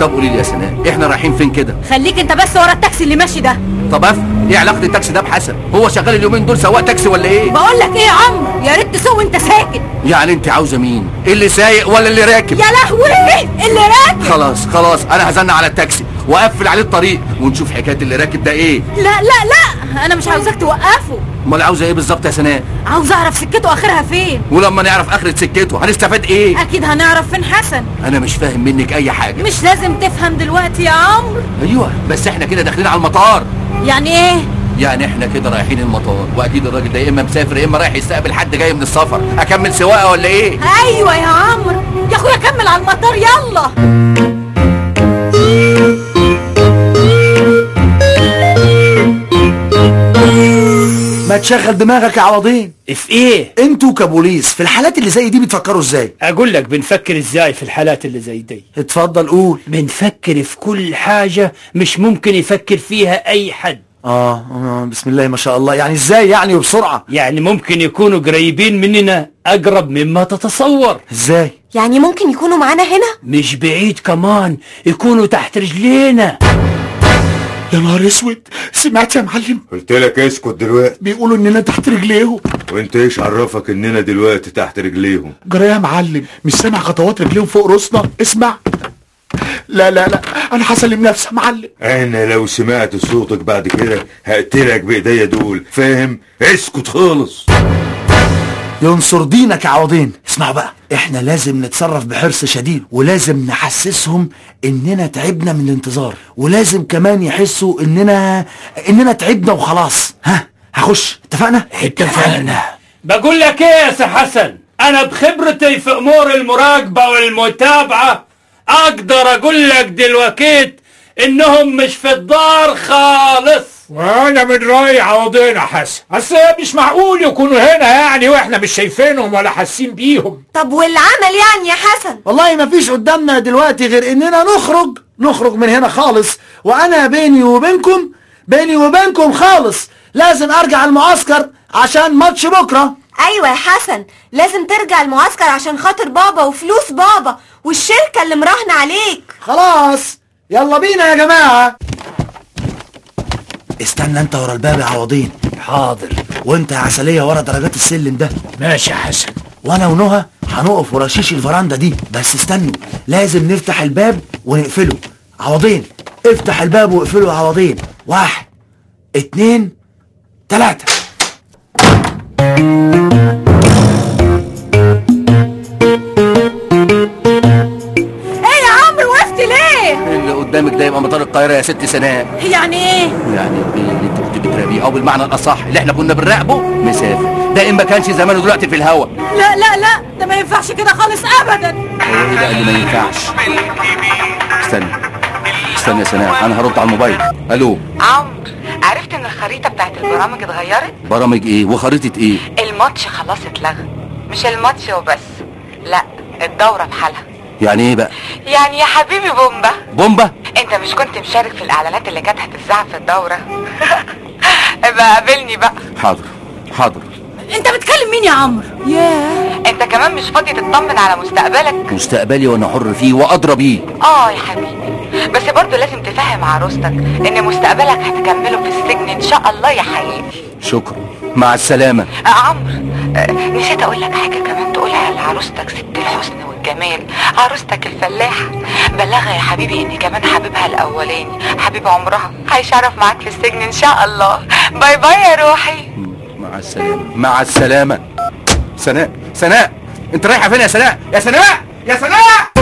طب قولي لي يا سناء إحنا رايحين فين كده؟ خليك أنت بس ورا التاكسي اللي ماشي ده. طب وإيه علاقة التاكسي ده بحسن؟ هو شغال اليومين دول سواق تاكسي ولا إيه؟ بقول لك إيه يا عمرو يا ريت تسوق وأنت ساكت. يعني أنت عاوزة مين؟ اللي سايق ولا اللي راكب؟ يا لهوي اللي راكب. خلاص خلاص أنا هزنق على التاكسي وأقفل عليه الطريق ونشوف حكاية اللي راكب ده إيه. لا لا لا أنا مش عاوزاك توقفه. أمال عاوزه إيه بالظبط يا سناء عاوزة أعرف سكته آخرها فين. ولما نعرف آخرة سكته هنستفاد إيه؟ أكيد هنعرف فين حسن. أنا مش فاهم منك أي حاجة. مش لازم تفهم دلوقتي يا عمرو. أيوه بس إحنا كده داخلين على المطار. يعني إيه؟ يعني إحنا كده رايحين المطار وأكيد الراجل ده يا إما مسافر يا إما رايح يستقبل حد جاي من السفر. أكمل سواقة ولا إيه؟ أيوه يا عمرو. يا أخويا كمل على المطار يلا. ما تشغل دماغك يا عوضين في إيه؟ أنتوا كبوليس في الحالات اللي زي دي بتفكروا إزاي؟ أقول لك بنفكر إزاي في الحالات اللي زي دي. اتفضل قول. بنفكر في كل حاجة مش ممكن يفكر فيها أي حد. آه, آه بسم الله ما شاء الله. يعني إزاي يعني وبسرعة؟ يعني ممكن يكونوا قريبين مننا أقرب مما تتصور. إزاي؟ يعني ممكن يكونوا معانا هنا؟ مش بعيد كمان يكونوا تحت رجلينا. يا نهار أسود سمعت يا معلم؟ قلت لك اسكت دلوقتي. بيقولوا إننا تحت رجليهم. وأنت إيش عرفك إننا دلوقتي تحت رجليهم؟ جرى يا معلم مش سامع خطوات رجليهم فوق راسنا. اسمع. لا لا لا أنا هسلم نفسي يا معلم. أنا لو سمعت صوتك بعد كده هقتلك بإيديا دول فاهم؟ اسكت خالص. ينصر دينك يا عوضين. اسمعوا بقى إحنا لازم نتصرف بحرص شديد ولازم نحسسهم إننا تعبنا من الانتظار ولازم كمان يحسوا إننا إننا تعبنا وخلاص. ها هخش. اتفقنا؟ اتفقنا. بقول لك إيه يا سي حسن؟ أنا بخبرتي في أمور المراقبة والمتابعة أقدر أقول لك دلوقتي إنهم مش في الدار خالص. وأنا من رايي عوضين يا حسن اصل مش معقول يكونوا هنا يعني وإحنا مش شايفينهم ولا حاسين بيهم. طب والعمل يعني يا حسن؟ والله ما فيش قدامنا دلوقتي غير إننا نخرج نخرج من هنا خالص. وأنا بيني وبينكم بيني وبينكم خالص. لازم أرجع المعسكر عشان ماتش بكرة. أيوه يا حسن. لازم ترجع المعسكر عشان خاطر بابا وفلوس بابا والشركة اللي مراهنة عليك. خلاص. يلا بينا يا جماعة. استنى انت ورا الباب يا عوضين. حاضر. وانت يا عسلية ورا درجات السلم ده. ماشي يا حسن. وأنا ونهى هنقف ورا شيش الفراندا دي. بس استنوا لازم نفتح الباب ونقفله. عوضين افتح الباب واقفله يا عوضين. واحد اتنين تلاتة. ده القاهره يا ست سناء. يعني إيه؟ يعني اللي انت كنت بتراقبيه أو بالمعنى الأصح اللي إحنا كنا بنراقبه مسافر. ده إن ما كانش زمانه دلوقتي في الهوا. لا لا لا ده ما ينفعش كده خالص ابدا. هو إيه بقى اللي ما ينفعش. استنى. استنى يا سناء أنا هرد على الموبايل. ألو. عمرو عرفت إن الخريطة بتاعت البرامج اتغيرت؟ برامج إيه؟ وخريطة إيه؟ الماتش خلاص اتلغى. مش الماتش وبس. لا الدورة بحالها. يعني إيه بقى؟ يعني يا حبيبي بومبا بومبا انت مش كنت مشارك في الاعلانات اللي كانت هتتذاع في الدورة؟ ابقى قابلني بقى. حاضر حاضر. انت بتكلم مين يا عمرو؟ ياه. انت كمان مش فاضي تطمن على مستقبلك؟ مستقبلي وأنا حر فيه وادرى بيه. آه يا حبيبي. بس برضه لازم تفهم عروستك إن مستقبلك هتكمله في السجن إن شاء الله يا حبيبي. شكرا. مع السلامة. آه عمرو آه نسيت أقول لك حاجة كمان تقولها لعروستك ست الحسن والجمال عروستك الفلاحة. بلغها يا حبيبي ان كمان حبيبها الاولاني حبيب عمرها. هيشرف معاك في السجن إن شاء الله. باي باي يا روحي. مع السلامة. مع السلامة. سناء. سناء. أنت رايحة فين يا سناء؟ يا سناء! يا سناء!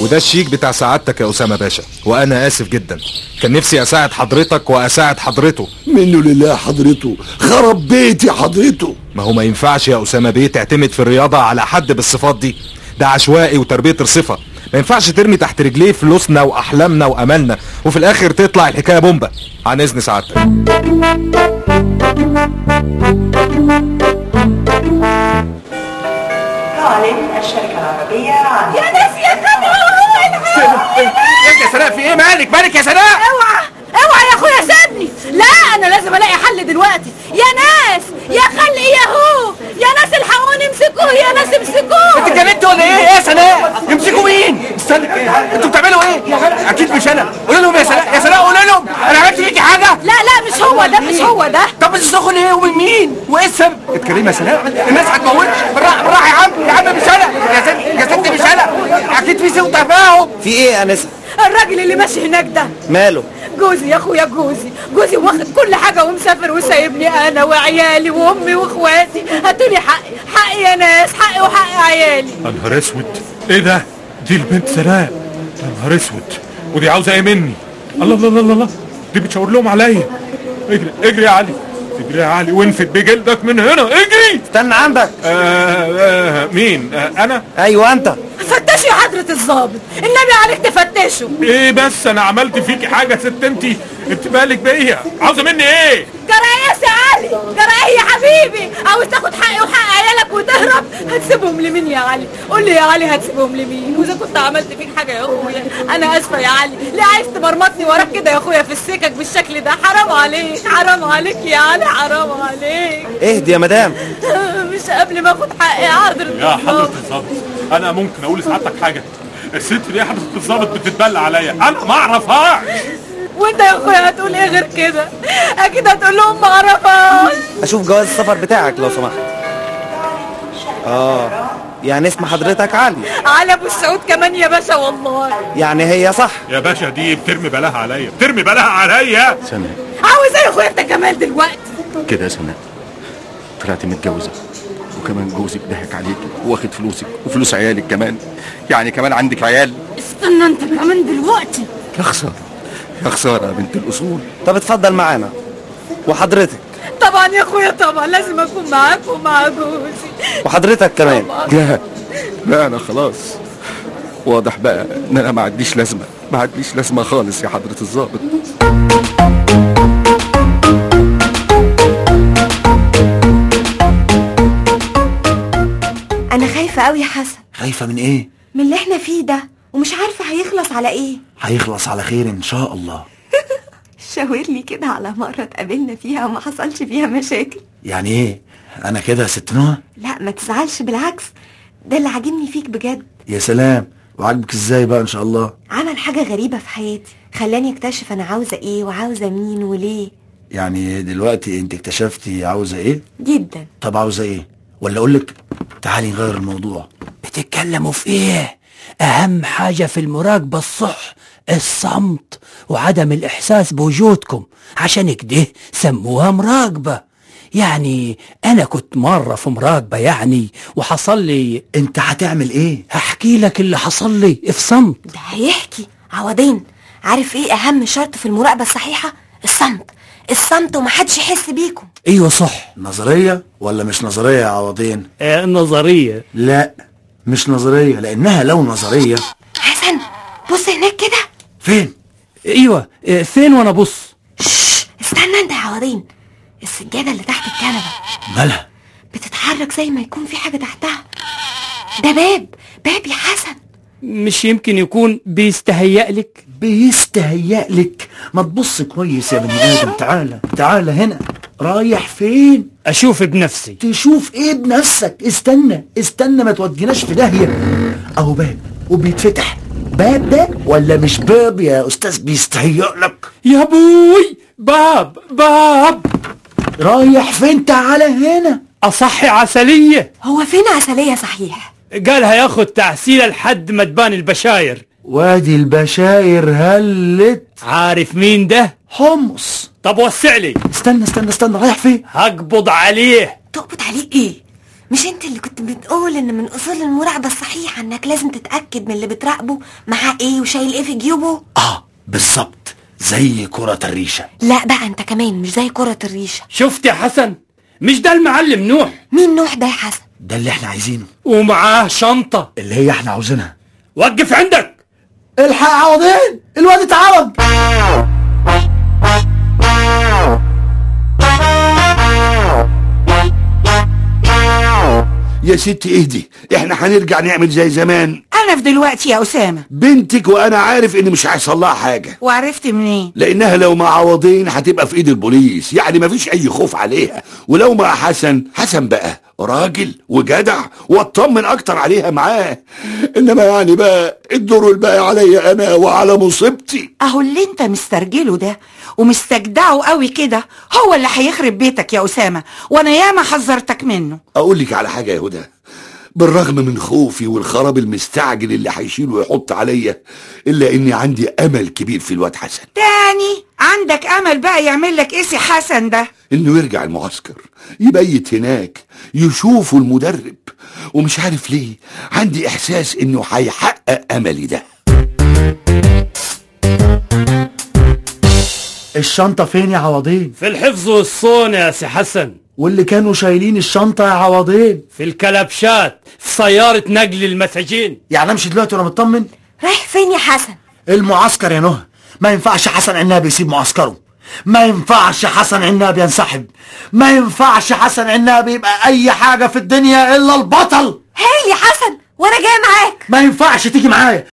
وده الشيك بتاع سعادتك يا أسامة باشا. وأنا آسف جدا. كان نفسي أساعد حضرتك وأساعد حضرته. منه لله حضرته. خرب بيتي حضرته. ما هو ما ينفعش يا أسامة بيه تعتمد في الرياضة على حد بالصفات دي. ده عشوائي وتربية الصفة. ما ينفعش ترمي تحت رجليه فلوسنا وأحلامنا وأملنا وفي الآخر تطلع الحكاية بومبا عن إذن سعادتك. الشركة العربية عن يا ناس يا خالي إيه يا سناء في إيه مالك مالك يا سناء اوعى اوعى يا اخويا سيبني لا أنا لازم الاقي حل دلوقتي يا ناس يا خلق يا هو يا ناس الحقوني امسكوه يا ناس امسكوه انت اتجننت ولا إيه يا سناء امسكوا مين استنى أنتوا بتعملوا إيه أكيد مش أنا قول لهم يا سناء يا سناء قول لهم أنا عملت فيكي حاجة لا لا مش هو ده مش هو ده طب السخن إيه ومن مين وايه السبب اتكلم يا سناء الناس هتموتش بالراحه بالراحه يا عم يا عم مش أنا يا سيدي يا سيدي مش أنا أكيد في سوء تفاهم في إيه يا انسه الراجل اللي ماشي هناك ده. ماله؟ جوزي يا أخويا جوزي. جوزي واخد كل حاجة ومسافر وسايبني أنا وعيالي وأمي وإخواتي. هاتولي حقي. حقي يا ناس حقي وحق عيالي. يا نهار أسود. إيه ده؟ دي البنت سناء يا نهار أسود. ودي عاوزة إيه مني؟ الله الله الله الله الله. دي بتشاور لهم عليا. اجري اجري يا علي. اجري يا علي وانفد بجلدك من هنا. اجري! استنى عندك. آه آه مين؟ آه أنا؟ أيوه أنت. فتشوا يا حضرة الظابط النبي عليك تفتشوا إيه بس؟ أنا عملت فيكي حاجة ست انت أنت بالك بيا؟ عاوزة مني إيه؟ جرايس جرايه يا حبيبي. عاوز تاخد حقي وحق عيالك وتهرب. هتسيبهم لمين يا علي؟ قول لي يا علي هتسيبهم لمين وإذا كنت عملت فيك حاجة يا أخويا أنا آسفة يا علي. ليه عايز تمرمطني وراك كده يا أخويا في السكك بالشكل ده؟ حرام عليك. حرام عليك يا علي. حرام عليك. اهدي يا مدام. مش قبل ما أخد حقي يا حضرة يا حضره الظابط أنا ممكن أقول لسعادتك حاجة. الست دي يا حضره الظابط بتتبلى عليا. أنا ما أعرفهاش. وانت يا اخويا هتقول إيه غير كده؟ أكيد هتقول لهم ما اعرفهاش. أشوف جواز السفر بتاعك لو سمحت. آه يعني اسم حضرتك علي. على أبو السعود كمان يا باشا والله. يعني هي صح؟ يا باشا دي بترمي بلاها عليا. بترمي بلاها عليا. سناء عاوز إيه يا اخويا انت كمان دلوقتي. كده يا سناء طلعتي متجوزة. وكمان جوزك ضحك عليك واخد فلوسك وفلوس عيالك كمان. يعني كمان عندك عيال. استنى انت كمان دلوقتي. يا خسارة يا خسارة يا بنت الأصول. طب اتفضل معانا. وحضرتك؟ طبعا يا أخويا طبعا لازم أكون معاك ومع جوزي وحضرتك كمان؟ لا لا أنا خلاص. واضح بقى إن أنا ما عنديش لازمة. ما عنديش لازمة خالص يا حضرة الظابط أنا خايفة قوي يا حسن. خايفة من إيه؟ من اللي إحنا فيه ده. ومش عارفة هيخلص على إيه. هيخلص على خير إن شاء الله. شاور لي كده على مرة اتقابلنا فيها وما حصلش فيها مشاكل. يعني إيه؟ أنا كده ست نهى؟ لا ما تزعلش بالعكس. ده اللي عاجبني فيك بجد. يا سلام. وعاجبك إزاي بقى إن شاء الله؟ عمل حاجة غريبة في حياتي. خلاني أكتشف أنا عاوزة إيه وعاوزة مين وليه. يعني دلوقتي أنت اكتشفتي عاوزة إيه؟ جدا. طب عاوزة إيه؟ ولا اقولك تعالي نغير الموضوع. بتتكلموا في إيه؟ أهم حاجة في المراقبة الصح. الصمت وعدم الإحساس بوجودكم. عشان كده سموها مراقبة. يعني أنا كنت مرة في مراقبة يعني وحصل لي أنت هتعمل إيه؟ هحكي لك اللي حصل لي في صمت. ده هيحكي. عوضين. عارف إيه أهم شرط في المراقبة الصحيحة؟ الصمت. الصمت ومحدش يحس بيكم. أيوه صح. نظرية ولا مش نظرية يا عوضين؟ آه نظرية. لا مش نظرية لأنها لو نظرية. حسن بص هناك كده. فين؟ أيوه آه فين وأنا بص استنى انت يا عوضين. السجادة اللي تحت الكنبة. مالها؟ بتتحرك زي ما يكون في حاجة تحتها. ده باب باب يا حسن. مش يمكن يكون بيستهيأ لك؟ بيستهيأ لك. ما تبص كويس يا بني آدم. تعالى تعالى هنا. رايح فين؟ أشوف بنفسي تشوف إيه بنفسك استنى استنى ما توديناش في داهية. أهو باب وبيتفتح. باب ده ولا مش باب يا أستاذ؟ بيستهيأ لك. يا أبوي باب باب. رايح فين؟ تعالى هنا. أصحي عسلية. هو فين عسلية صحيح؟ قالها ياخد تعسيلة لحد ما تبان البشاير. وادي البشاير هلت. عارف مين ده؟ حمص. طب وسع لي. استنى استنى استنى رايح فين؟ هقبض عليه. تقبض عليه إيه؟ مش انت اللي كنت بتقول ان من اصول المراقبة الصحيحة انك لازم تتأكد من اللي بتراقبه معاه إيه وشايل إيه في جيوبه؟ آه بالظبط زي كرة الريشة. لا بقى انت كمان مش زي كرة الريشة. شفت يا حسن؟ مش ده المعلم نوح؟ مين نوح ده يا حسن؟ ده اللي إحنا عايزينه. ومعاه شنطة. اللي هي إحنا عاوزينها. وقف عندك. الحق عوضين الواد اتعوج يا ستي اهدي. إحنا هنرجع نعمل زي زمان. أنا في دلوقتي يا أسامة؟ بنتك وأنا عارف إن مش هيحصل لها حاجة. وعرفت منين؟ لأنها لو مع عوضين هتبقى في إيد البوليس. يعني مفيش أي خوف عليها. ولو مع حسن حسن بقى راجل وجدع واطمن أكتر عليها معاه. إنما يعني بقى الدور الباقي عليا أنا وعلى مصيبتي. أهو اللي أنت مسترجله ده ومستجدعه قوي كده هو اللي هيخرب بيتك يا أسامة وأنا ياما حذرتك منه. أقول لك على حاجة يا هدى. بالرغم من خوفي والخراب المستعجل اللي هيشيل ويحط عليا إلا إني عندي أمل كبير في الواد حسن. تاني؟ عندك أمل بقى يعمل لك إيه سي حسن ده؟ إنه يرجع المعسكر يبيت هناك يشوفوا المدرب ومش عارف ليه عندي إحساس إنه هيحقق أملي ده. الشنطة فين يا عوضين؟ في الحفظ والصون يا سي حسن. واللي كانوا شايلين الشنطة يا عوضين في الكلبشات في سيارة نقل المساجين. يعني امشي دلوقتي وأنا مطمن؟ رايح فين يا حسن؟ المعسكر يا نهى. ما ينفعش حسن عناب يسيب معسكره. ما ينفعش حسن عناب ينسحب. ما ينفعش حسن عناب يبقى أي حاجة في الدنيا إلا البطل. هاي يا حسن وأنا جاي معاك. ما ينفعش تيجي معايا.